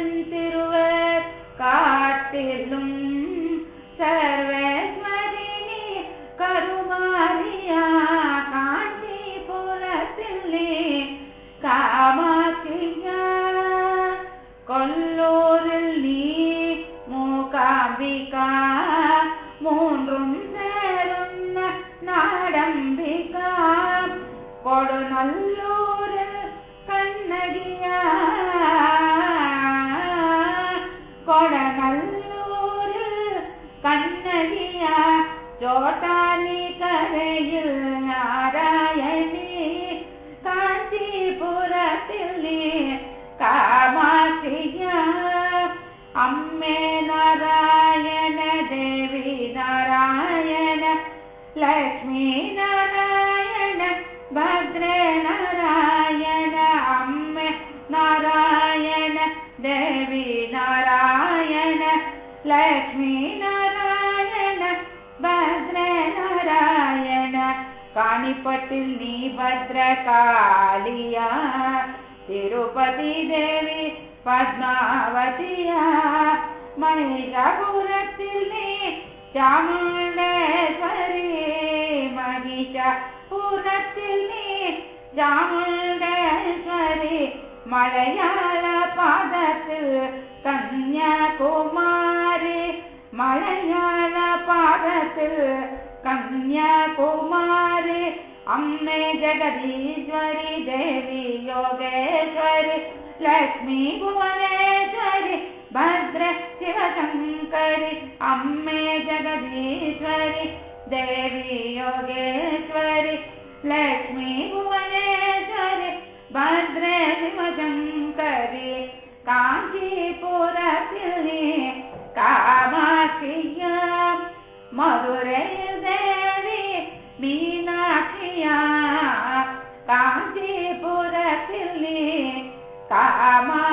திருவர் காட்டிலும் சர்வேஸ்வரினி கருமாரியா காஞ்சி புலத்திலே காமாட்சியா. கொல்லூரில் நீ மூகாம்பிகா மூன்றும் சேரும் நாடம்பிகா. கொடுநல்லூரில் கண்ணகியா கண்ணகியா ஜோட்டானி கரையில் நாராயணி காஞ்சிபுரத்தில் நீ காமாட்சியா அம்மே நாராயண தேவி நாராயண லக்ஷ்மி நாராயண பத்ரே நாராயண அம்மே நாராயண தேவி நாராயண லக்ஷ்மி நாராயண भद्र नारायण काणिपति भद्रकालिया तिरुपति देवी पद्मावतिया महिला पूरतिाळ महिषा पूरतिाण्ड वरे मलयाल पाद कन्या कुमार मलयाळ कन्या कुमार अम्मे जगदीश्वरि देवी योगेश्वरि लक्ष्मी भुवनेश्वरि भद्र शिवशङ्करि अम्मे जगदीश्वरि देवी योगेश्वरि लक्ष्मी भुवनेश्वरि भद्र शिवशङ्करि मदं का मधुरै देवी मीनाक्षिया काञ्चीपुरतिनि कामाक्षि